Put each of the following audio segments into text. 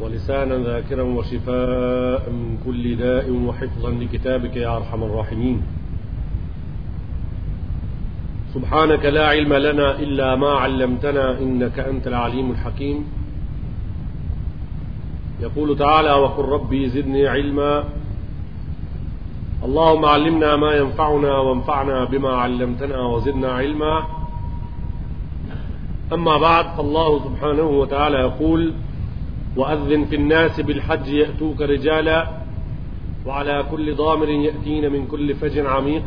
ولسانا ذاكرا وشفاء من كل داء وحفظا لكتابك يا أرحم الراحمين سبحانك لا علم لنا إلا ما علمتنا إنك أنت العليم الحكيم يقول تعالى وقل ربي زدني علما اللهم علمنا ما ينفعنا وانفعنا بما علمتنا وزدنا علما أما بعد فالله سبحانه وتعالى يقول وأذن في الناس بالحج يأتوك رجالا وعلى كل ضامر يأتين من كل فج عميق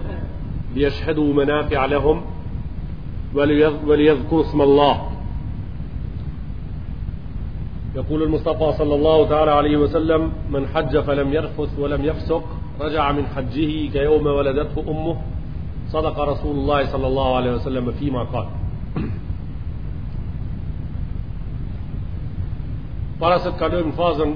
ليشهدوا منافع لهم وليذكروا اسم الله يقول المصطفى صلى الله تعالى عليه وسلم من حج فلم يرفث ولم يفسق رجع من حجه كيوم ولدته أمه صدق رسول الله صلى الله عليه وسلم فيما قال فرصت كدوم فازن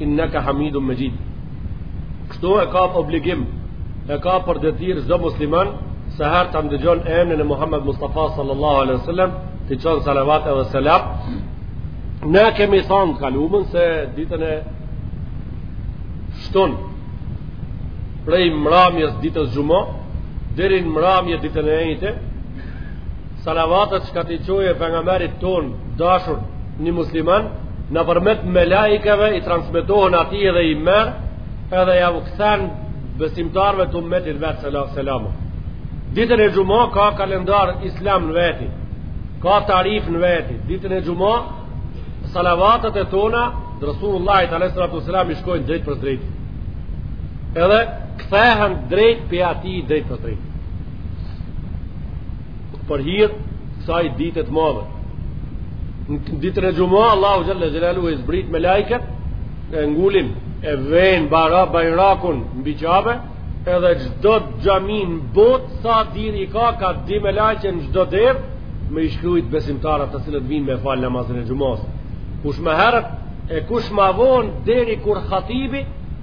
Innaka Hamidun Majid. Kështu e ka obligim, e ka për detyrë çdo musliman sa herë ta ndëgjon emrin e Muhammed Mustafa sallallahu alaihi wasallam, t'i çon salavat edhe selam. Ne kemi thënë kalumën se ditën e shtun prej mramjes ditës xhuma deri në mramje ditën e enjte Salavatet çka t'i çoje pejgamberit tonë dashur një musliman nëpërmjet melaikeve i transmitohen atij edhe i merr edhe jau kthen besimtarve t'umetit vetë selam. Ditën e xhuma ka kalendar islam në veti ka tarif në veti ditën e xhuma salavatet e tona Rasulullahit alejhi salatu ve selam i shkojnë drejt për drejt edhe kthehen drejt prej atij drejt për drejt për hir kësaj dite të madhe. Në ditën e xhuma Allahu xhelle xhelaluhu i zbrit melaiket e ngulin e vën bara bajrakun mbi Qabe edhe çdo xhami në botë sa dyer i ka, ka di melaike në çdo derë me i shkrujt besimtarët të cilët vinë me falë namazin e xhumas. Kush më herët e kush ma vonë deri kur hatibi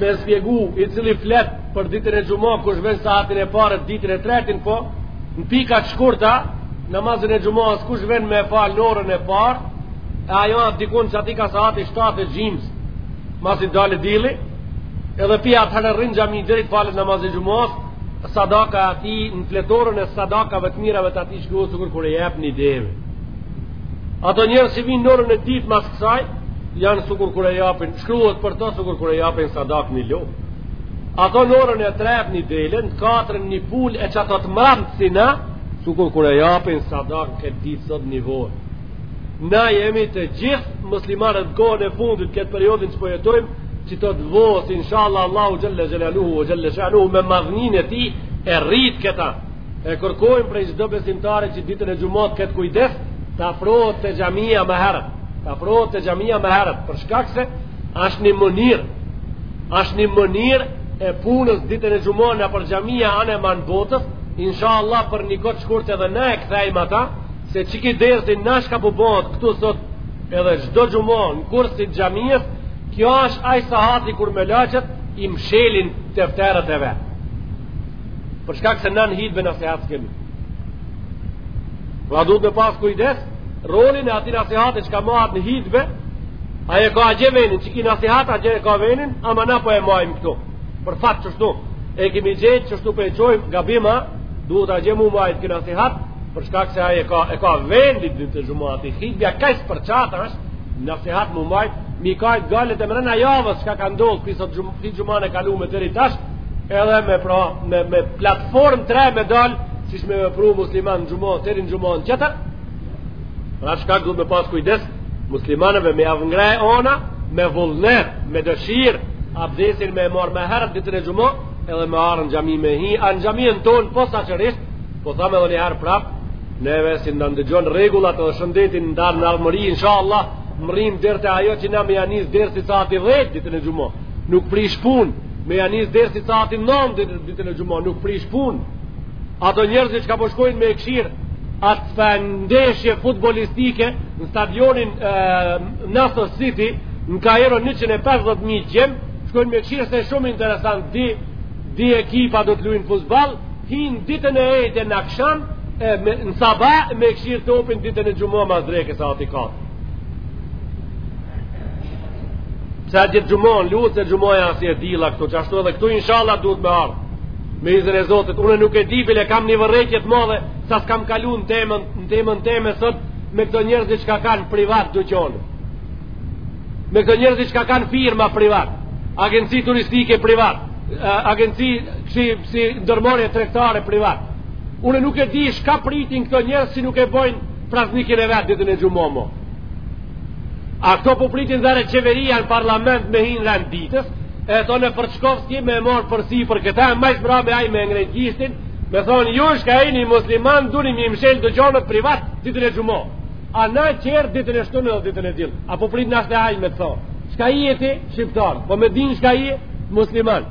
Me shpjegu i cili flet për ditën e xhuma kush vën saatin e parë, të ditin, të tretin po në pika të shkurta namazin e xhumas kush vën me fal në orën e parë e ajo asht dikun qati ka saati 7 e gjims masi del dilli edhe pi atëherë rrin n'xhami deri t'falet namazi i xhumas sadaka e atij në fletorën e sadakave të mirave të atij shkruhet sikur kur e jep një deve ato njerëz që vinë në orën e ditë mas kësaj janë sikur kur e japin Shkruhet për to sikur kur e japin sadak një lopë. Ato në orën e tretë një dele, në katërtën një pulë e qato të mramt si na, sikur kur e japin sadak në këtë ditë sot një vo. Na jemi të gjithë muslimanët në kohën e fundit këtë periudhën që po jetojmë, që të të vosë, inshallah Allahu xhelle xhelaluhu o xhelle shanuhu me madhninë e tij e rrit këta. E kërkojmë prej çdo besimtari që ditën e xhuma të ketë kujdes të afrohet te xhamia më herët. Të afrohet te xhamia më herët, për shkak se është një mënyrë. Është një mënyrë e punës ditën e xhuma nëpër xhamia an e man botës, inshallah për një kohë të shkurtë edhe ne e kthejmë ata se qiki dersi na shka po bëhet këtu sot edhe çdo xhuma në kursi t'xhamisë, kjo është ai sahati kur melaqet i mshelin tefterët e vet. Për shkak se në hytbe nasihat s'kemi. Pra duhet me pas kujdes, rolin e ati nasihati çka mahet në hytbe, a e ka atje venin, qiki nasihat, atje e ka venin, ama na po e majmë këtu. Për fat qështu, e kemi gjetë qështu por po e çojmë, gabim, duhet atje mu majtë ky nasihat, për shkak se a e ka, e ka vendin dhe të xhuma ati hytbe, a kajsë për qatë është, nasihat mu majtë, mi kajtë hallet e mrena javës, çka ka ndodhë, kësaj të xhuma, Edhe me pra, me, me platformë të re me dalë, si shme me pru musliman në xhuma, të rinj xhumanë tjetër, pra shka këtë me pas kujdes, muslimanëve me avngre ona, me vullnet, me dëshirë, abdesin me e marrë ma herët ditën e xhuma, edhe me ardhë në xhami me hi, a në xhaminë tonë, po sinqerisht, po thom edhe një herë prapë, neve si na ndëgjon rregullat edhe shëndetin në darë në armëri, insha Allah, mërrijmë deri te ajo që na me ja nis dersit sahati dhet ditën e xhuma, nuk prish punë, me ja nis dersit sahati 9 ditën e xhuma nuk prish punë ato njerëz çka po shkojnë me këshir atë far ndeshje futbollistike në stadionin e, Nasr City në Kairo 150.000 gjin shkojnë me këshir se shumë interesant dy, dy ekipa do të lujn futboll hin ditën e ejte në aksham në sabah me këshir topin ditën e xhuma masdreke sahati katër Sa gjithë xhumanë, lutë e xhumaja si e dila këtu, qashtu edhe këtu inshallah duhet me ardhë. Me izën e Zotit, unë nuk e di bile kam një vërejtje t'madhe, sa s'kam kalu në temën, në temën teme sot, me këto njerëzit çka kanë privat duqane. Me këto njerëzit çka kanë firma privat, agenci turistike privat, agenci si, si ndërmarrje tregtare privat. Unë nuk e di shka pritin këto njerëz si nuk e bojnë Praznikin e vetë ditën e xhuma mo. A këta po pritin zar qeveria në parlament me hi në rend ditës, e to në Fërçkovski me marrë përsipër këta, e ma së mrami aj me ngrejt gishtin, me thonë ju shka jeni musliman duhni mi mshel duqanet privat ditën e xhuma. A na çel ditën e shtunë dhe ditën e dilë. A po prit nashta aj me të thonë. Shka je ti? Shqiptar. Po me din shka je? Musliman.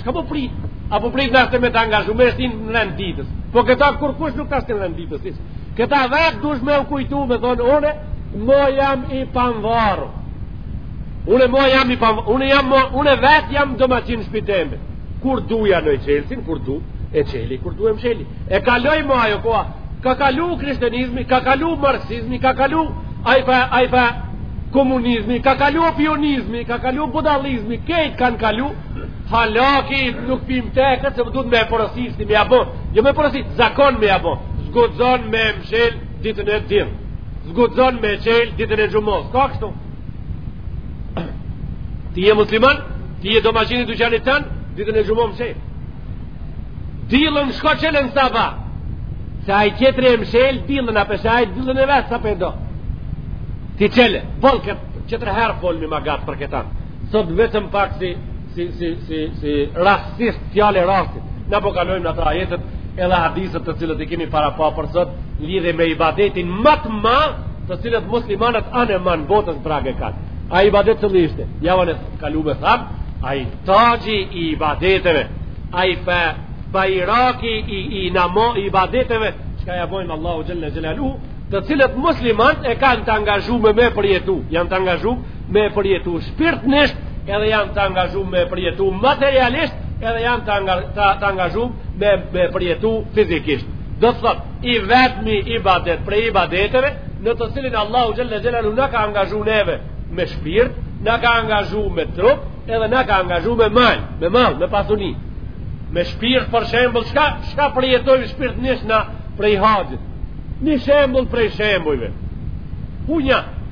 Shka po prit? A po prit nashta me të angazhu me shti në rend ditës? Po këta kurkush nuk ta shtin në rend ditës? Hiç. Këta vetë dush me u kujtu me thonë, une, mo jam i panvarë. Une mo jam i panvarë. Une, jam, mo, une vetë jam domaqin shpi teme. Kur du ja noj çelsin, kur du, e çeli, kur du e msheli. E kaloi mo ajo koha. Ka kalu krishtenizmi, ka kalu marksizmi, ka kalu aj far, aj far, komunizmi, ka kalu shpionizmi, ka kalu budallizmi, kejt kanë kalu, Hallaki nuk pim te këtë se më duhet me e porosit si me e bo. Jo me porosit, zakon me e bo. S'guxon me e mshel ditën e diel. S'guxon me e çel ditën e xhumos. Ka kështu. Ti je musliman, ti je domaqini dyqanit tënd, ditën e xhumos mshel. Dilën shko çele sabah. Se ai tjetri e mshel, dilën a peshe, ai dilën e vet sa po do. Ti çele, fol këtë, tjetër herë folim ma gat për këtanë. Sot vetëm pak si si si si si rastisht fjalë e rastit. Na po kalojmë ato ajetet edhe hadithet të cilët i kemi parapa për sot lidhje me ibadetin ma të madh të cilët muslimanët anembanë botës n'prag e kanë. Ai ibadet cili ishte? Javën e kalume thamë, ai taxhi i ibadeteve, ai far bajraki i, dinamo i ibadeteve, çka ja bojnë Allahu Xhelle Xhelaluhu, të cilët muslimanët e kanë të angazhu me e përjetu, janë të angazhu me e përjetu shpirtnisht edhe janë të angazhum me e përjetu materialisht edhe janë të, anga, të, të angazhum me, me e përjetu fizikisht do të thotë i vetmi ibadet prej ibadeteve në të cilin Allahu Xhelle Xhelaluhu na ka angazhu neve me shpirt na ka angazhu me trup edhe na ka angazhu me mal me mal, me pasuni me shpirt për shembull çka, çka përjetojmë shpirtnisht na prej haxhit një shembull prej shembujve punja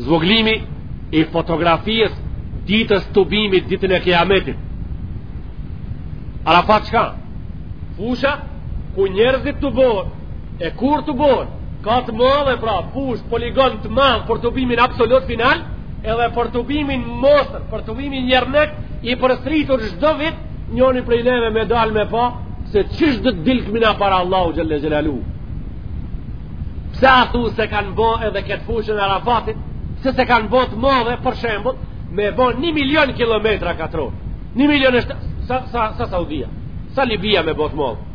Zvoglimi i fotografisë ditës tubimit ditën e kiametit. Arafat çka? Fusha ku njerëzit tubon, e kur tubon, ka të madhe pra fushë poligon të madh për tubimin absolut final, edhe për tubimin mostër, për tubimin jernek, i përsëritur çdo vit, njoni prej neve me dalë me pa, se qysh do të dilkemi na para Allahu Xhelle Xhelaluhu. Pse aty s'e kanë bo edhe këtë fushën e Arafatit, pse s'e kanë bo të madhe, për shembull, me bo një milion kilometra katror. Një milion është, sa, sa, sa Saudia, sa Libia me bo të madhe.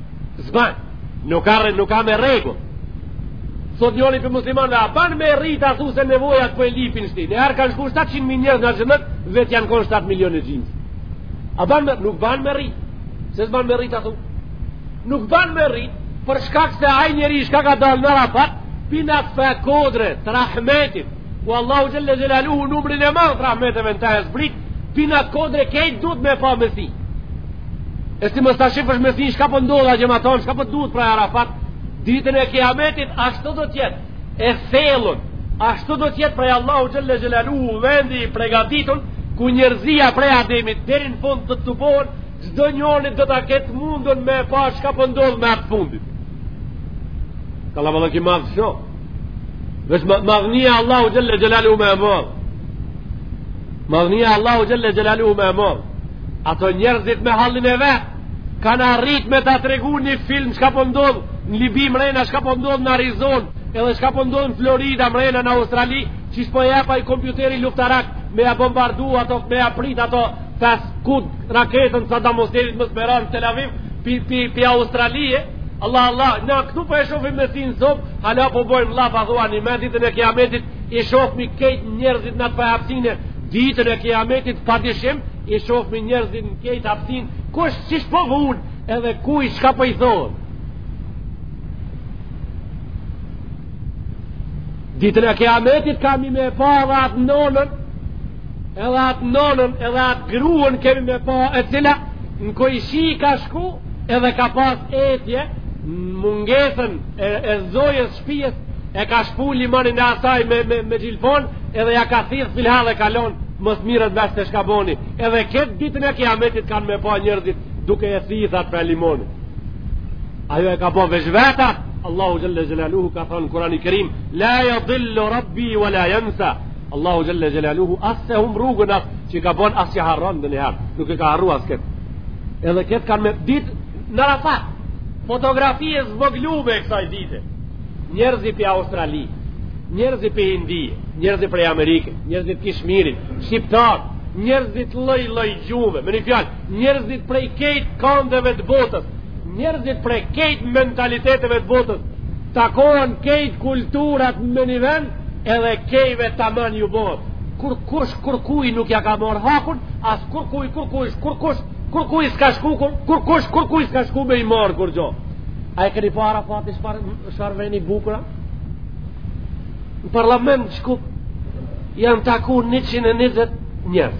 S'ban, nuk ka, nuk ka me rregull. Sot njëri për musliman, a ban me rrit aty se nevojat po e lypin shti. Një herë kanë shku 700 mijë njerëz në xhemat, vjet janë konë 7 milion e gjysmë. A ban me, nuk ban me rrit. Pse s'ban me rrit aty. Nuk ban me rrit, për shkak se ai njeri çka ka dalë në Arafat, hip n'atë far kodre, të rahmetit, ku Allahu xhelle xhelaluhu numrin e madh të rahmeteve në ta e zbrit, hip n'atë kodre krejt duhet me pa me sy. E si mësta shifë është me sy, çka po ndodh n'xhemat, çka po duhet pra Arafat, ditën e kiametit, ashtu do t'jetë, e felun, ashtu do t'jetë prej Allahu xhelle xhelaluhu vendi i pregatitun, ku njërzia prej Ademit, deri n'fund të të të Çdo njoni do ta ketë mundsin me e pa çka po ndodh me atë fundit. Kallaballëk i madh shumë. Veç madhnia e Allahu xhelle xhelaluhu me e marr. Madhnia e Allahu xhelle xhelaluhu me e marr. Ato njerëzit me hallin e vet kanë arrit me ta tregu një film çka po ndodh në Libi mrena, çka po ndodh në Arizon, edhe çka po ndodh në Florida mrena në Australi, qysh po jap ai kompjuteri luftarak me ja bombardu ato me ja prit ato fast kut raketën sa ta mos e let mos me ra në Tel Aviv pi, pi, pi Australije Allah Allah na këtu po e shofim me sytë n'zor hala po bojmë vlla po thua a në ditën e kiametit i shofmi kejt njerëzit në atë hapsinë ditën e kiametit pa dyshim i shofmi njerëzit në kejt hapsin kush qysh po vun edhe kuj shka po i thonë Ditën e kiametit kemi me pa edhe atë nonën, edhe atë nonën, edhe atë gruën kemi me pa e cila në kojshi ka shku edhe ka pas etje në mungesën e, e zojës shpijës e ka shpu limonin e asaj me, me, me gjilpon edhe ja ka thith fill edhe ka lon mos merret vesh çka boni edhe këtë ditën e kiametit kanë me pa njërzit duke e thith atë prej limonit Ajo e ka bo veç vet a, Allahu xhelle xhelaluhu ka thonë n'Kurani Kerim, la jadhillu rabbi ve la jensa, Allahu xhelle xhelaluhu as s'e hum rrugën as që gabon as që harron edhe një herë, nuk e ka harru as këtë. Edhe këtë kanë me ditë. Në Arafat, fotografi e zvoglume e kësaj dite, njerëz prej Australie, njerëz prej Indie, njerëz prej Amerike, njerëz prej Kashmiri, shqiptarë, njerëz të lloj lloj gjuve, me një fjalë, Njerëzit prej kejt kandeve të botës, njerëzit prej kejt mentaliteteve të botës, takohen kejt kulturat me një vend, edhe kejve taman ju bohet. Kurkush kurkuj nuk ja ka marrë hakun, as kurkuj, kurkuj, kurkush kurkuj s'ka shku, kur, kurkush kurkuj s'ka shku me i marrë kurgjo. A e keni Arafati çfar, çfar veni bukur a? Në parlament n'Shkup, janë taku 120 njerëz.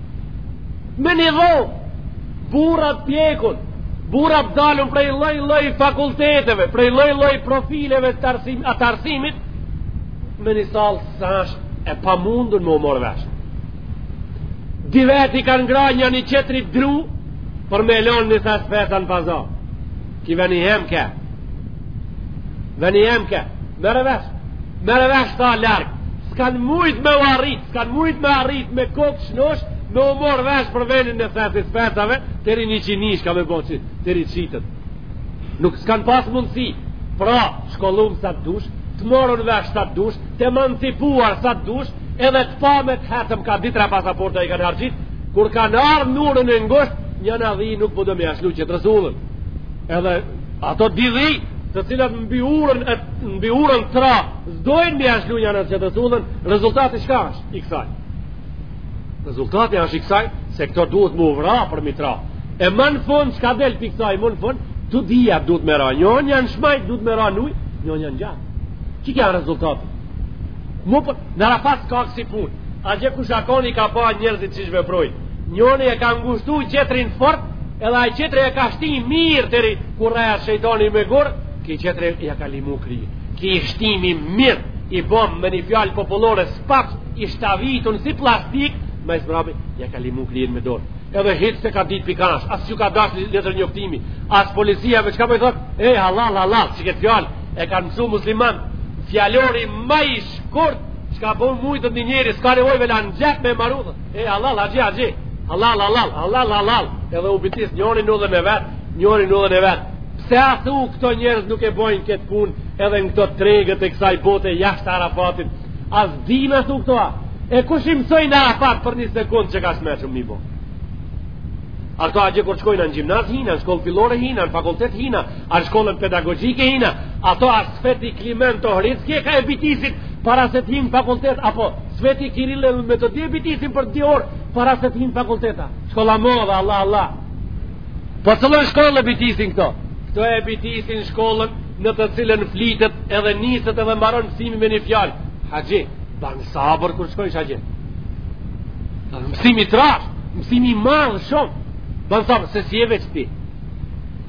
Me një dhomë, burra t'pjekun, burra t'dalun prej lloj lloj fakulteteve, prej lloj lloj profileve të arsim, atë arsimit, me një salë s'është e pamundun me u marrë vesh. Dy vetë i kanë gra njani-qetri dru, po me e lonë ni thas pesa në pazar. Ti veni hem ke. Veni hem ke. Merre vesh. Merre vesh ta larkë. S'kanë mujt me u arrit. S'kanë mujt me arrit me kokë shnosh. Me u morr vesh për venin në thesis pesave. Teri një qinish ka me bo qitë. Teri qitët. Nuk s'kanë pas mundësi. Pra, shkollum sa të dush. Të morrën vesh sa të dush. Të emancipuar sa të dush. Edhe të pam e të hecëm ka di tra pasaporta i kanë harxhit. Kur kanë ardh n'urën e ngusht. Njëna dhi nuk po do me ja shlu qetrës udhën. Edhe ato di dhi të cilat mbi urën e mbi urën tra s'dojnë me ja shlu njana tjetrës udhën rezultati çka është i kësaj rezultati është i kësaj se këto duhet me u vra përmi tra e më në fund çka del pi kësaj më në fund tu dija duhet me ra njëna n'anë t'majt duhet me ra n'uj njëna n'anë t'gjathtë qe ki a rezultati mirëpo në Arafat s'ka kësi punë Atje kush a kon i ka pa njerëzit siç veprojnë, njoni e ka ngushtu qetrin fort, edhe ai qetri e ka shti mirë deri ku rreja shejtani me gurë, ki qetri ja ka limu krije. Ki i shtimi mirë, i bom me një fjalë popullore spaç, i shtavitun si plastik, me i zbrabi, ja ka limu krijen me dorë. Edhe hiç s'e ka ditë pi kah, as që ka dash letër njoftimi, as policia me çka por po i thotë, e halal, halal, që këtë fjalë e ka mësu musliman, fjalori ma i shkurt, Çka bën mujtët një njeri, s'ka nevojë vlla në xhep me maru. E halal, haxhi, haxhi. Halal, halal, halal, halal. Edhe u bitis njëri në udhën e vet, njëri në udhën e vet. Pse a thu këto njerëz nuk e bojnë këtë punë edhe në këto tregët e kësaj bote jashtë Arafatit? A s'din a thu këto a? E kush i mësoi në Arafat për një sekond që kaq t'meçur mi bë? A këto atje kur shkojnë në gjimnaz hin a, në shkollë fillore hin a, në fakultet hin a, a në shkollën pedagogjike hin a, ato a Sveti Kliment Ohridski ka e bitisin para se të hinë fakultet, apo Sveti Kiril edhe Metodij e bitisin për dje orë para se të hinë fakultet a. Shkolla e modhe, Allah, Allah. Po cilën shkollë e bitisin këto? Këto e bitisin shkollën në të cilën flitet edhe niset edhe mbaron mësimi me një fjalë. Haxhi, Ban sabër kur shkojsh atje. Mësim i trash, mësim i madh shumë. Ban sabër se s'je veç ti.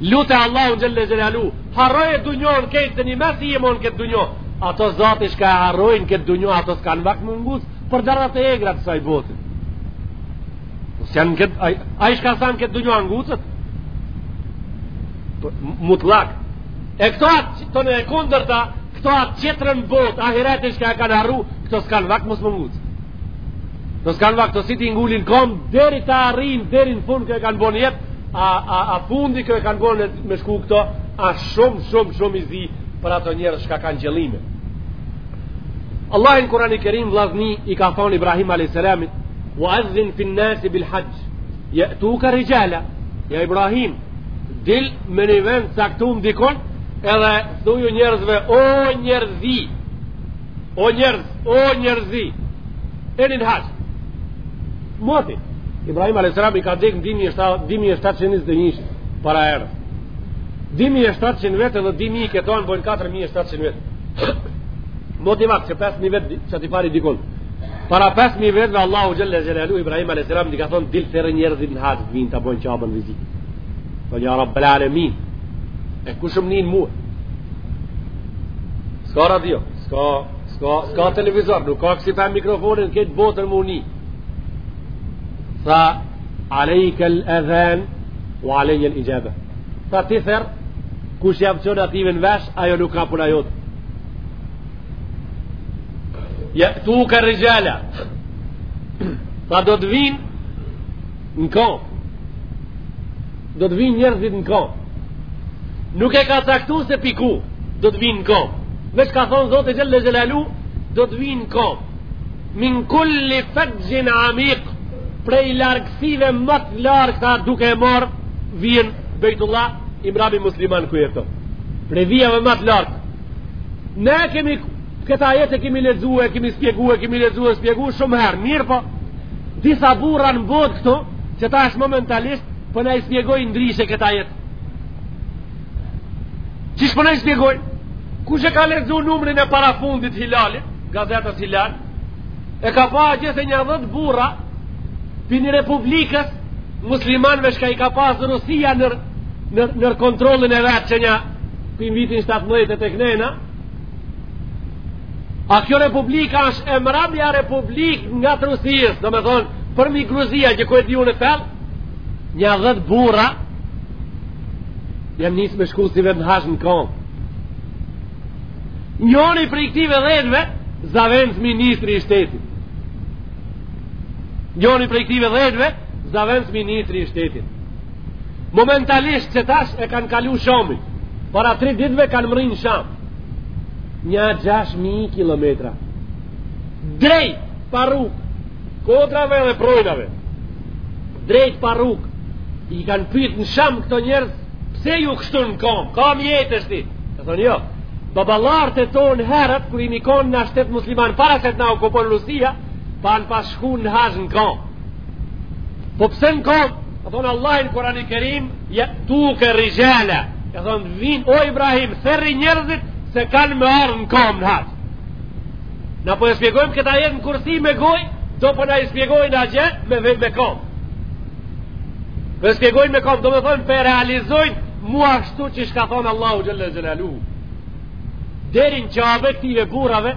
Lute Allahun xhelle xhelalu, harroje dunjon kejt dhe një mes i jemon këtë dunjo. Ato zati shka e harrojnë këtë dunjo, ato s'kanë vak mu nguc për darat e egrat ksaj bote. Nëse janë këtë, a, ai shka sanë këtë dunjo a ngucet? Mutlak. E këto atë, të në e kundërta, Kto atë qetrën botë ahiretin shka e kanë harru kto skan vak mos mu nguc kto skan vak kto si t'i ngulin kom deri ta arrin deri në fund ku e kanë bo nijet a, a, a fundi ku e kanë bon me shku kto a shumë shumë shumë i zi për ato njerëz shka kanë qëllime Allahi në Kurani kerim vllazni i ka thonë Ibrahim a.s. wa azzin fin nasi bil haxh Ja tuka rixhala, ja Ibrahim, dil me një vend t'caktum dikun, edhe thuju njerëzve, o njerëzi, o njerëz, o njerëzi, ejani në haxh. Moti, Ibrahim A.S. ka dekë në 2721 para erës. 2700 vjet dhe 2000 këto në bojnë 4700 vjet. Moti vakë që 5000 vjet që aty pari dikun. Para 5000 vjetve Allahu xhalla xhelalu Ibrahim alayhis salam i ka thon dil thirri njerëzit në haxh t'vin ta bojn Qabën vizitë. Po ja Rabbul Alamin. E kush më nin mua? Ska radio, ska ska ska televizor, nuk ka kësi far mikrofoni kët botën me u ni. Tha alejka al-adhan wa alejka al-ijaba. Tha ti thirri, kush jau çon atyve në vesh, ajo nuk a puna jote. Ja tuka rixhala. Tha do të vinë në kom. Do të vinë njërzit në kom. Nuk e ka caktu se piku do të vinë në kom. Veç ka thonë Zoti xhele xhelalu, do të vinë në kom. Min kulli fexhin amik, prej largësive më të largë, tha duke marrë vijën Bejtullah, i mrami musliman ku jeton. Prej vijave më të largë, Ne kemi këtë ajet e kemi lexu e kemi spjegu e kemi lexu e spjegu shumë herë, mirëpo, disa burra në botë këtu, që tash momentalisht, po na i spjegojn ndryshe këtë ajet. Qysh po na i spjegojn? Kush e ka lexu numrin e parafundit t'Hilalit, gazetës Hilal, e ka pa që nja dhetë burra, prej një republikës, muslimanve shka i ka pasë Rusia në, në, në kontrolin e vet që një Për vitin 17 e teknena, a kjo republika është e mramja republik ngat Rusisë, domethonë, përmi Gruzia që ku e di unë e tjer, nja dhetë burra, jan nisë me shku sivjet në haxh në komë. Njoni prej këtyve dhetëve, zavendës ministri i shtetit. Njoni prej këtyve dhetëve, zavendës ministri i shtetit. Momentalisht që tash e kanë kalu Shamin, para tri ditve kanë mrri n'Sham. Nja 6.000 kilometra. Drejt pa rrugë, kodrave dhe prrojnave. Drejt pa rrugë, i kanë pyt në Sham këto njerëz, pse ju kështu në kam, ka mjete tashti. Kanë thonë jo, baballarët e tonë herët, kur jemi konë na shtet musliman, para se të na okupon Rusia, kanë pas shku në haxh në kam. Po pse në kom? Ka thonë Allah në Kurani Kerim, je'tuke rixhala. Ka thonë, vin, o Ibrahim, thërri njerëzit se kanë me ardhë në kom në haxh. Na po e spjegojmë këtë ajet në kursi me gojë, do po na e spjegojnë atje me, me, me kom. Po e spjegojnë me kom, domethonë, po e realizojnë mu ashtu qysh ka thonë Allahu xhel-le xhelaluhu. Deri n'Qabe këtyve burrave,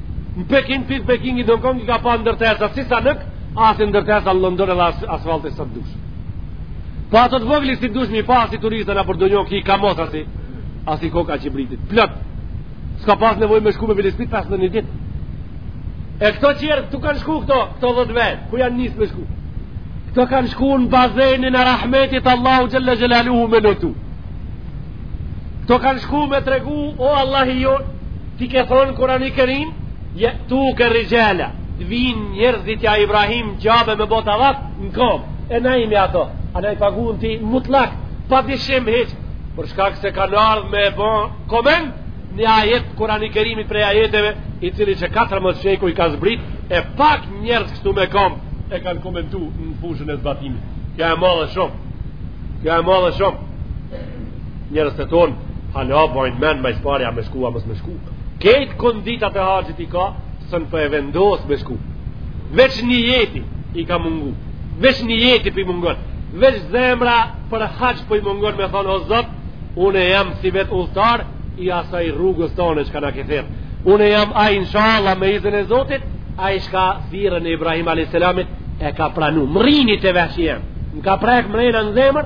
Në Pekin, pikë Pekin, Hong Kong i ka pa ndërtesa, si sa nëk, asi ndërtesa në London edhe as, asfalt e sa të dush. Po ato të vogli si dush mi pa, si turistën a për do njohë ki i kamos asi, asi koka që i britit. Plët, s'ka pas nevoj me shku me vilispit pas në një dit. E këto qe, këtu kanë shku këto, këto dhetë vetë, ku janë nisë me shku. Këto kanë shku në bazenin e rahmetit Allahu xhel-le xhelaluhu me notu. Këto kanë shku me tregu, o Allah i jonë, Ti ke thonë Kurani Kerim, je'tuke rixhala, të vinë njerzit ja Ibrahim n'Qabe me bo tavaf, në kom, e na jemi ato, a na i pagun ti mutlak, pa dyshim hiç, për shkak se kan ardhë me e bo koment, një ajet Kurani Kerimit prej ajeteve, i cili qe 14 shekuj ka zbrit, e pak njerz kështu me kom, e kanë komentu në fushën e zbatimit. Kjo e madhe shumë, kjo e madhe shumë, Njerëz të tonë, hala bojnë men, ma s'pari, a me shku, a mos me shku. Krejt konditat e haxhit i ka, sënë për po e vendosë me shku. Veç nijeti i ka mungu, veç nijeti po i mungon, veç zemra për haxh po i mungon me thonë, o Zot, une jam si vetë udhëtar, i asaj rrugës tonë çka na ke thirrë. Une jam ai inshallah me izin e Zotit, ai shka thirrjen e Ibrahim a.s. e ka pranu. Mrrini te veshi jem. Më ka prek mrena në zemër,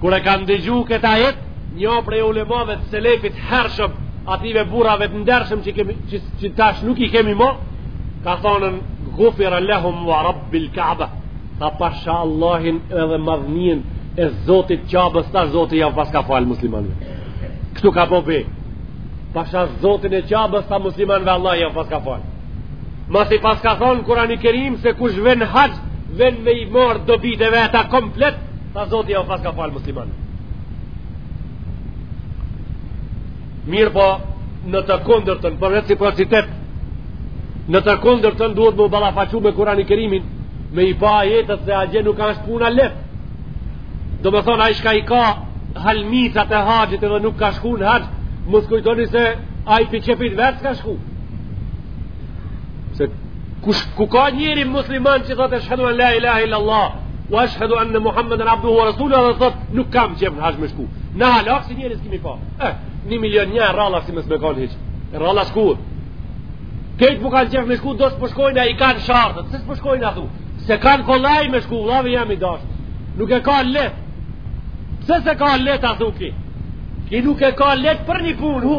Kur e kanë dëgju këtë ajet, një prej ulemave të selefit hershëm, atyve burrave të ndershëm që, kemi, që, që tash nuk i kemi mo, ka thonë gufira lehum wa rabbil ka'ba, tha pasha Allahin edhe madhninë e Zotit Qabës, tha Zoti jau paska falë muslimanve. Kështu ka bo be, pasha Zotin e Qabës, tha muslimanve Allah jau paska falë. Masi paska thonë Kurani Kerim se kush ven haxh, ven me i marrë dobitë e veta komplet, tha Zoti jau paska falë muslimanve. Mirëpo, në të kundërtën, për reciprocitet, në të kundërtën duhet me u ballafaqu me Kurani Kerimin, me i pa ajetet se atje nuk ka është puna lehtë. Domethonë, ai shka i ka halmicat e haxhit edhe nuk ka shku në haxh, mos kujtoni se ai piqepit vetë s'ka shku. se kush ku ka njeri musliman që thotë ashhadu an la ilaha illa allah wa ashhadu anna muhammeden abduhu wa rasuluhu dhe thotë nuk kam qef në haxh me shku na hala ksi njeri s'kemi pa eh, një milion një rralla si më s'me kanë hiç rralla s'kur Këta e kanë qef me shku, po s'po shkojnë e i kanë shartet, pse s'po shkojnë a thu, s'e kanë kollaj me shku, vllavi jem i dashtë, nuk e ka leht, pse s'e ka leht a thu ki, ki nuk e ka leht për një punë, hu,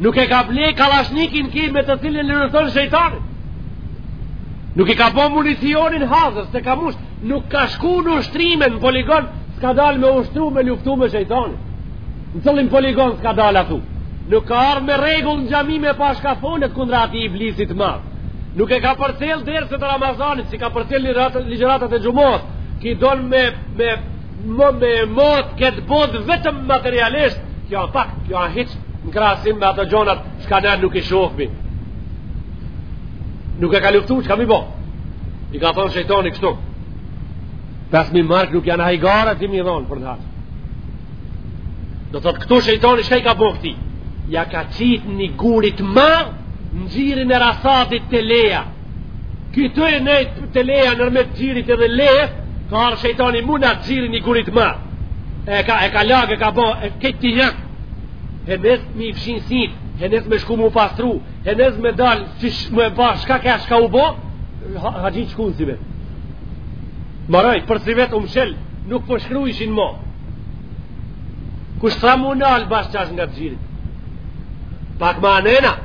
Nuk e ka ble kallashnikin ki me të cilin e lufton shejtanit. Nuk e ka bo municionin hazër, s'e ka mush, nuk ka shku në ushtrime në poligon, s'ka dal me ushtru me luftu me shejtanit. Në cillin poligon s'ka dal atu. Nuk ka ardh me rregull në xhami me pa çka folet kundra atij iblisit madh. Nuk e ka përcjell derset e Ramazanit, s'i ka përcjell ligjëratat e xhumos, ki don me, me Ma me e mot këtë bot vetëm materialisht, kjo a pak, kjo a hiç, në krahasim me ato gjonat, çka ne nuk i shohmi. Nuk e ka luftu, çka m'i bo? I ka thonë shejtani kështu. 5.000 mark nuk janë hajgare, ti m'i dhonë për në haxh. Do thotë këtu shejtani, çka i ka bo këtij? Ja ka qitë një gur të madh, në gjirin e rasatit të leja. Kytoj e nejt për të leja nërmet gjirit edhe leje, ka ardh shejtani mu në gjirin ni gur të madh. E ka, e ka lag, e ka bo, e këtë ti njën. Henez m'i fshi sit, henez me shku m'u pastru, henez me dalë, si sh, me ba, çka ka, çka u bo, ha, haxhinjtë shkun sivjet. Maroj, për sivjet u mshel, nuk po shkruishin mo. Kush ta tha m'u nalë bash qash nga gjirit. Pak ma anena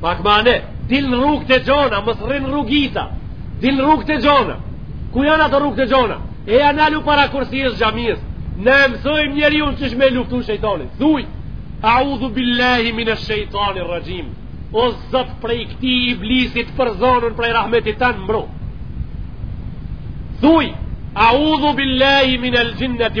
Pak ma ane Dil në rrug të gjona Mos rri në rrugica Dil në rrug të gjona Ku janë ato rrug të gjona Eja nalu para kursies xhamisë Na e mësojmë njeriun qish me luftu shejtanit Thuj Eudhu billahi minesh shejtani rraxhim O Zot prej këti iblisit përzonun prej rahmetit tanë mbro Thuj Eudhu billahi minel xhinneti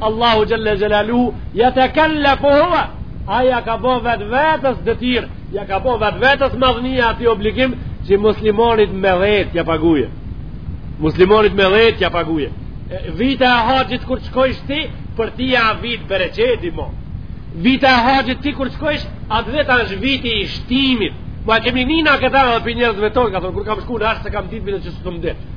Allahu Xhelle Xhelaluhu jetekellefu huve Ai ja ka bo vetë vetes detyrë Ja ka bo vetë vetes madhënia e tij obligim Që muslimonit me dhejt ja paguje Muslimonit me dhejt ja paguje Viti i haxhit kur shkojsh ti Për ti a vit bereqeti mo Viti i haxhit ti kur shkojsh Atë vit është viti i shtimit Ma kemi ni na këta edhe prej njerëzve tonë Ka thonë kur kam shku në haxh s'e kam ditë Vina që së të më ditë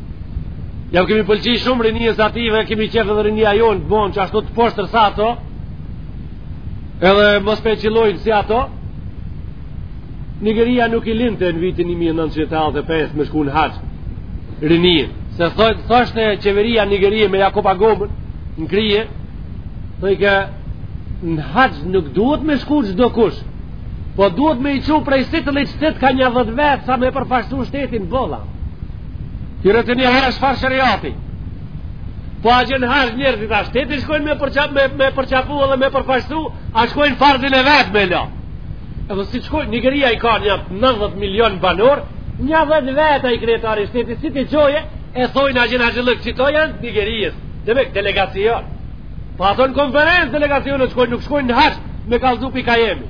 Ja kemi pëlqy shumë rinisë atyve, kemi qejf edhe rinia jonë të bon qashtu të poshtër sa ato, edhe mos be qillojnë si ato, Nigeria nuk i linte në vitin 1985 me shku në haxh, rininë, se thoshte qeveria e Nigerisë me Jakubu Govon, në krye, demek në haxh nuk duhet me shku çdokush, po duhet me i çu prej sitë në i qëtët ka nja dhet vetë sa me përfaqësu shtetin boll a. Kqyre ti një herë çfarë sheriati. Po a qe në haxh njerëzit a shtetin shkojnë me, përqap, me, me përqapu dhe me përfaqësu, a shkojnë farzin e vet me la. Edhe si shkojnë, Nigeria i ka nja 90 milion banorë, nja dhetë vetë ai kryetari i shtetit, si t'i çojë, e thojnë a qe në haxhillëk, qito janë Nigerisë, demek delegacion. Po a thonë konferencë delegacionet shkojnë, nuk shkojnë në haxh me kallzu pi kah jemi.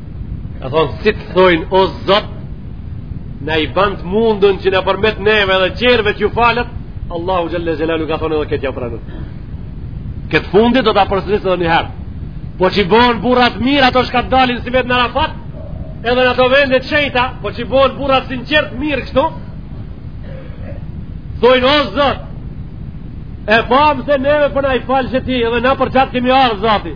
Ka thonë, si të thojnë, o Zot, na i bandë mundën që na përmet neve dhe tjerve që ju falët, Allahu Xhelle Xhelaluhu ka thonë edhe këtë ja pranët. Kah fundi do ta përsëris edhe njëherë. Po që i bonë burrat mirë, ato çka të dalin sivjet në Arafat, edhe n'ato vendet e shejta, po që i bonë burrat sinqertë mirë kështu, thojnë, o Zot, e pamë se neve po na i falë që ti, edhe na për qatë kemi ardh zati.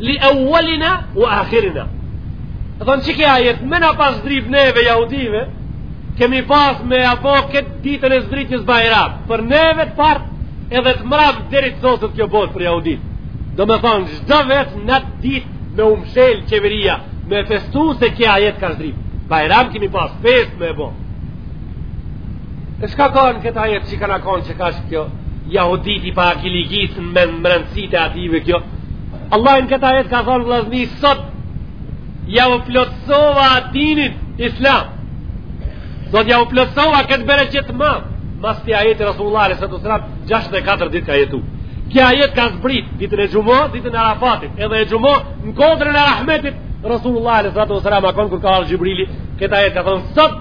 Li evvelina ve ahirina. E thonë qeky ajet, me na pas zdrip neve jahudive, kemi pas me e bo këtë ditën e zdritjes bajram, për neve të parët edhe të mramët deri të soset kjo botë për jahudit. Domethonë, çdo vjet n'atë ditë me u mshel qeveria, me festu se ky ajet ka zdrip. Bajram kemi pas festë me e bo. E çka ka në këtë ajet që ka me konë qekaq kjo? Jahuditi pa akiligit në mend me rëndësi te atyve kjo? Allahu në këtë ajet ka thonë vllazni sot jau plotësova dinin islam. Sot jau plotësova këtë bereqet tamam. Mas ktij ajeti Resulullahu alejhi selat, 64 ditë ka jetu. Ky ajet ka zbrit, ditën e xhuma, ditën e Arafatit, edhe e xhuma, në kodrën e rahmetit, Resulullahu alejhi selatu ve selam ka konë kur ka ardh Xhibrili, këtë ajet ka thonë, sot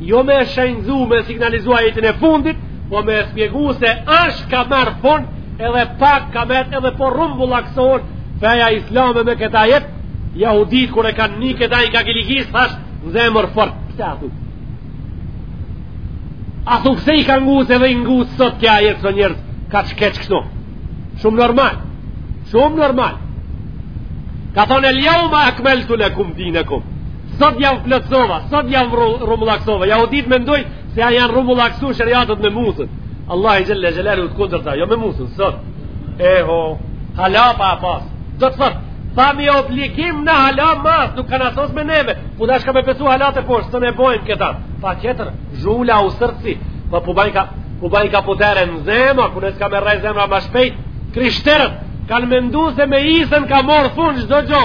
jo me e shenjëzu me sinjalizu ajetin e fundit po me e shpjegu se është ka merr fund edhe pak ka merr edhe po rrumbullaksohet feja islame me këtë ajet jahudit kur e kanë ni këta i ka gilikis thash në zemër fort pse a thu a thu pse i ka nguc edhe i nguc sot ky ajet se njerëz ka që keq kështu shumë normal shumë normal ka thonë el jevme ekmeltu lekum dinekum Sot jam plotsova, sot jam rumullaksova. Ja u ditë me ndoj se ja janë rumullaksu sheriatet me musën. Allahi xhelle xhelaluhu të kundër ta, jo me musën, sot. Eho, halapa a pas. Do të thot, pa mi obligim në hala mas, nuk kanë asos me neve. Po da shka me pesu hala teposhtë, së ne bojmë këta. Pa tjetër, zhula u sërci. Pa po bajnë ka, po bajnë ka putere në zemër, ku nësë ka me rrej zemër ma shpejt. Krishterët, kanë mendu se me isën ka morë fund çdo gjo.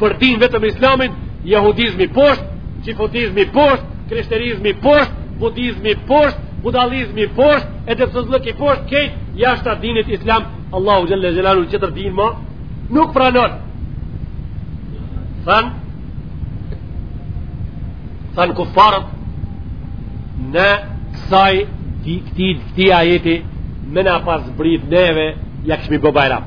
për din vetëm islamin, jahudizmi poshtë, çifutizmi poshtë, krishterizmi poshtë, budizmi poshtë, budallizmi poshtë, edepsëzllëki poshtë, krejt, jashta dinit islam, Allahu xhelle xhelaluhu tjetër din ma, nuk pranon. Thanë, thanë kufarët, në kësaj këti, këti ajeti, me na pas zbrit neve, ja kishmi bo bajram.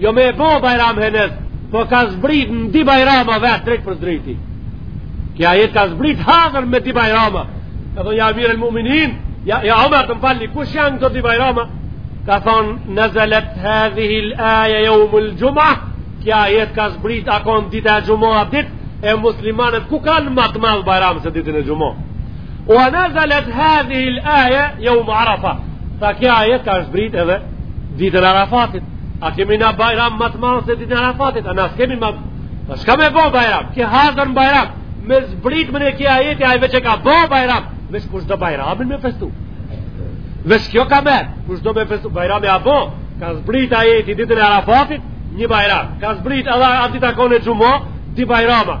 jo me e bo bajram henez po ka zbrit në di bajrama drejtpërdrejti ky ajet ka zbrit hazër me di bajrama ka thonë ja emirel muminin ja, ja omer të më falni kush janë këto di bajrama ka thonë nezelet hedhihil aje jeumul xhuma ky ajet ka zbrit a kon dita e xhuma dit e muslimanët ku kanë ma të madh bajram se ditën e xhuma Wa nazalat hadhihi al-aya yawm Arafa. Pra ky ajet ka zbrit edhe ditën e Arafatit. A kemi na bajram më të madh se ditën e Arafatit? A na kemi më çka me bo bajram? Ky hazër në bajram Me zbrit më në kje ajeti Ai veç e ka bo bajram Veç kush do bajramin me festu Veç kush ka men Kush do me festu Bajrami a bo Ka zbrit ajeti ditën e Arafatit Një bajram Ka zbrit edhe ajo dita kon e xhuma Di bajrama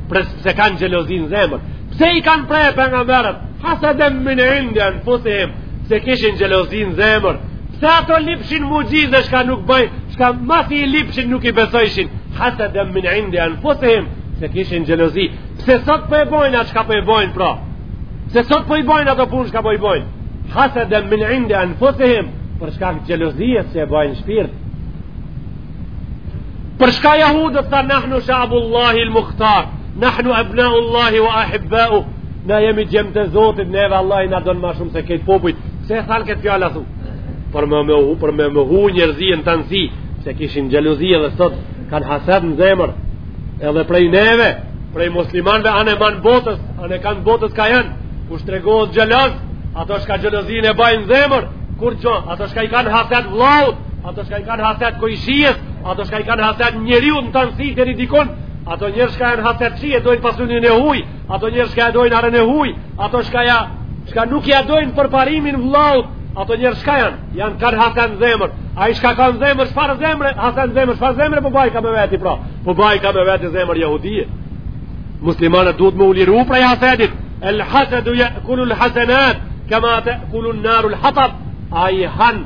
Pse kanë xhelozi n'zemër. Pse i kanë pre pejgamerët? Haseden min indi enfusihim Se kishin xhelozi n'zemër? Pse ato lipshin muxhize çka nuk bëjnë? Çka masi i lipshin nuk i besojshin? Haseden min indi enfusihim Se kishin xhelozi. Pse sot po e bojnë atë çka po e bojnë pra? Pse sot po i bojnë ato punë çka po i bojnë? Haseden min indi enfusihim Për shkak të xhelozisë se e bajnë n'shpirt? Për çka jahudët thanë nahnu shabullahi l-mukhtar, nahnu ebnaullahi wa ahibbau, na jemi djemtë të zotit, neve Allahi na donë ma shumë se krejt popujt, pse e thanë këtë fjalë thu, për me me hu, për me me hu njerëzi e, se kishin xhelozi edhe sot, kanë haset në zemër, edhe prej neve, prej muslimanve, anë e manë botës, anë e kanë botës ka janë, kush tregohet xheloz, ato çka xhelozinë e bajnë n'zemër, kur gjo, ato çka i kanë haset vlaut, Ato shka i kanë haset kojshijes, ato shka i kanë haset njeriut në tanësi dhe një dikon, ato njerëz shka e kanë haset qi e dojnë pasunin e huj, ato njerëz shka e dojnë arën e huj, ato shka ja, shka nuk ja dojnë përparimin vlaut, ato njerëz shka janë, janë kanë haset n'zemër, ai shka kanë zemër, çfar zemër, haset n'zemër, çfar zemër, po bajka me veti pra, po bajka me veti zemër jahudije. Muslimanët duhet me u liru prej hasetit, el hasedu je'kulul hasenat, kema te'kulun narul hatab, ai hanë,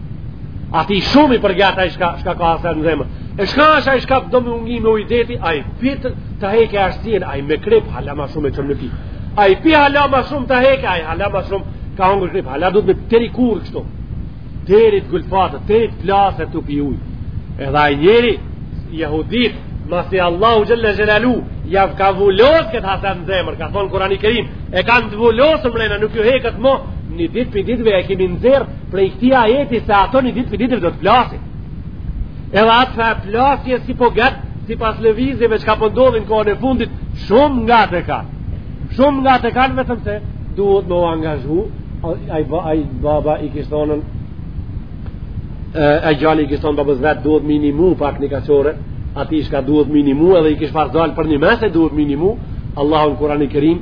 Ati shumë i përgjat ai shka, shka ka haset në zemër. E shka është ai shka do me u ngi me uj deti, ai pi të heke arsien, ai me krip, hala ma shumë e çon me pi. Ai pi hala ma shumë të heke, ai hala ma shumë ka hongër krip, hala du të me teri kur kështu. Teri të ngulfatë, teri të plasë tu pi ujë. Edhe ai njeri, jahudit, masi Allahu xhelle xhelaluhu, jav ka vulos këtë haset në zemër, ka thonë Kurani Kerim, e kanë të vulosë mrena, nuk ju heket mo, një ditë prej ditëve e kemi në Prej këti ajeti se ato një ditë prej ditëve do të plasin. Edhe atë far plasje si po gëtë, sipas lëvizjeve çka po ndodhin po kohën e fundit, shumë ngat e kanë. Shumë ngat e kanë vetëm se duhet me u angazhu, ai, ba, ai baba i kish thonë, e djali i kish thonë babës vet duhet me i nimu pak një kachore, ati shka duhet me i nimu edhe i kishte farzal për nimesë duhet me i nimu, Allahu në Kurani Kerim,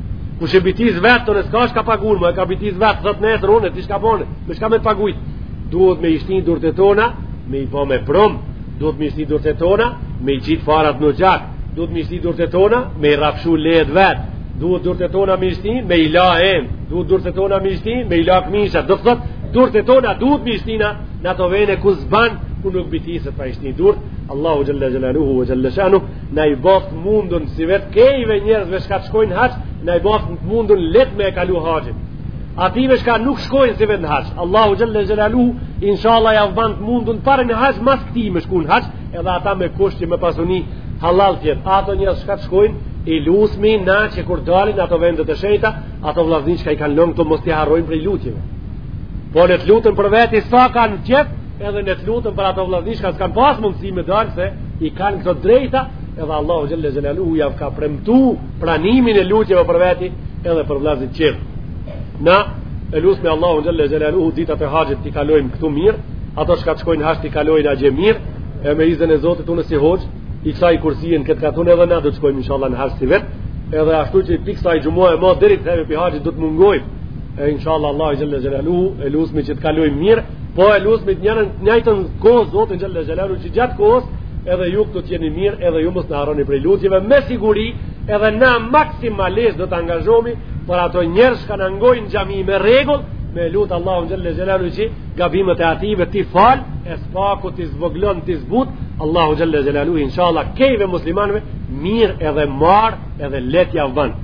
Ku që bitis vetë, të nëska është ka pagun, më e ka bitis vetë, thot nesër unë, ti shka bone, me shka me të pagujt. Duhet me i shtin durt e tona, me i bo me prom, duhet me i shtin durt e tona, me i qitë farat në gjak, duhet me i shtin durt e tona, me i rafshu led vetë, duhet durt e tona me i shti, me i la em, duhet durt e tona me i shti, me i la këmisha, do thot, durt e tona duhet me i shti na, në ato vene ku s'ban, ku nuk bitiset pa i shtin durt, Allahu xhelle xhelaluhu, xhelle shanuhu, Na i bëftë të mundun sivjet kejve njerëzve shka të shkojnë haxh, na i bëftë të mundun leht me e kalu haxhin. Atyve shka nuk shkojnë sivjet në haxh. Allahu xhelle xhelaluhu, inshallah jav ban të mundun të parë në haxh, mas këti me shku në haxh, edhe ata me kusht që me pasuni hallall t'jetë. Ato njerëz shka të shkojnë, i lusmi na që kur dalin ato vendet e shejta, ato vlazni shka i kanë lënë këtu mos t'i harrojnë prej lutjeve. Po le të luten për veti sa kanë qef, edhe le të luten për ato vlazni shka s'kanë pas mundësi me dalë se, i kanë këto drejta edhe Allahu xhelle xhelaluhu ja ka premtu pranimin e lutjeve për veti edhe për vlaznit tjerë na e lusmi Allahu xhelle xhelaluhu ditët e haxhit t'i kalojmë këtu mirë ato shka të shkojnë haxh t'i kalojnë atje mirë e me izën e Zotit unë si hoxhë i kësaj kursie n'këtë katun edhe na do të shkojmë inshallah në haxh sivjet edhe ashtu që pi kësaj xhumaje ma deri të kthehmi pi haxhit do të mungojmë e inshallah Allahu xhelle xhelaluhu e lusmi që të kalojmë mirë Po e lusim në të njëjtën kohë Zotin Xhele Xhelaluhu që gjatë kohës edhe ju këtu t'jeni mirë edhe ju mos na harroni prej lutjeve me siguri edhe na maksimalisht do të angazhohmi për ato njerëz çka na ngojnë xhami me rregull me lutë Allahun Xhele Xhelaluhu që gabimet e atyve t'i fal e s'paku t'i zvoglon t'i zbut Allahu Xhele Xhelaluhu inshallah krejtve muslimanve mirë edhe mbarë edhe letja vënë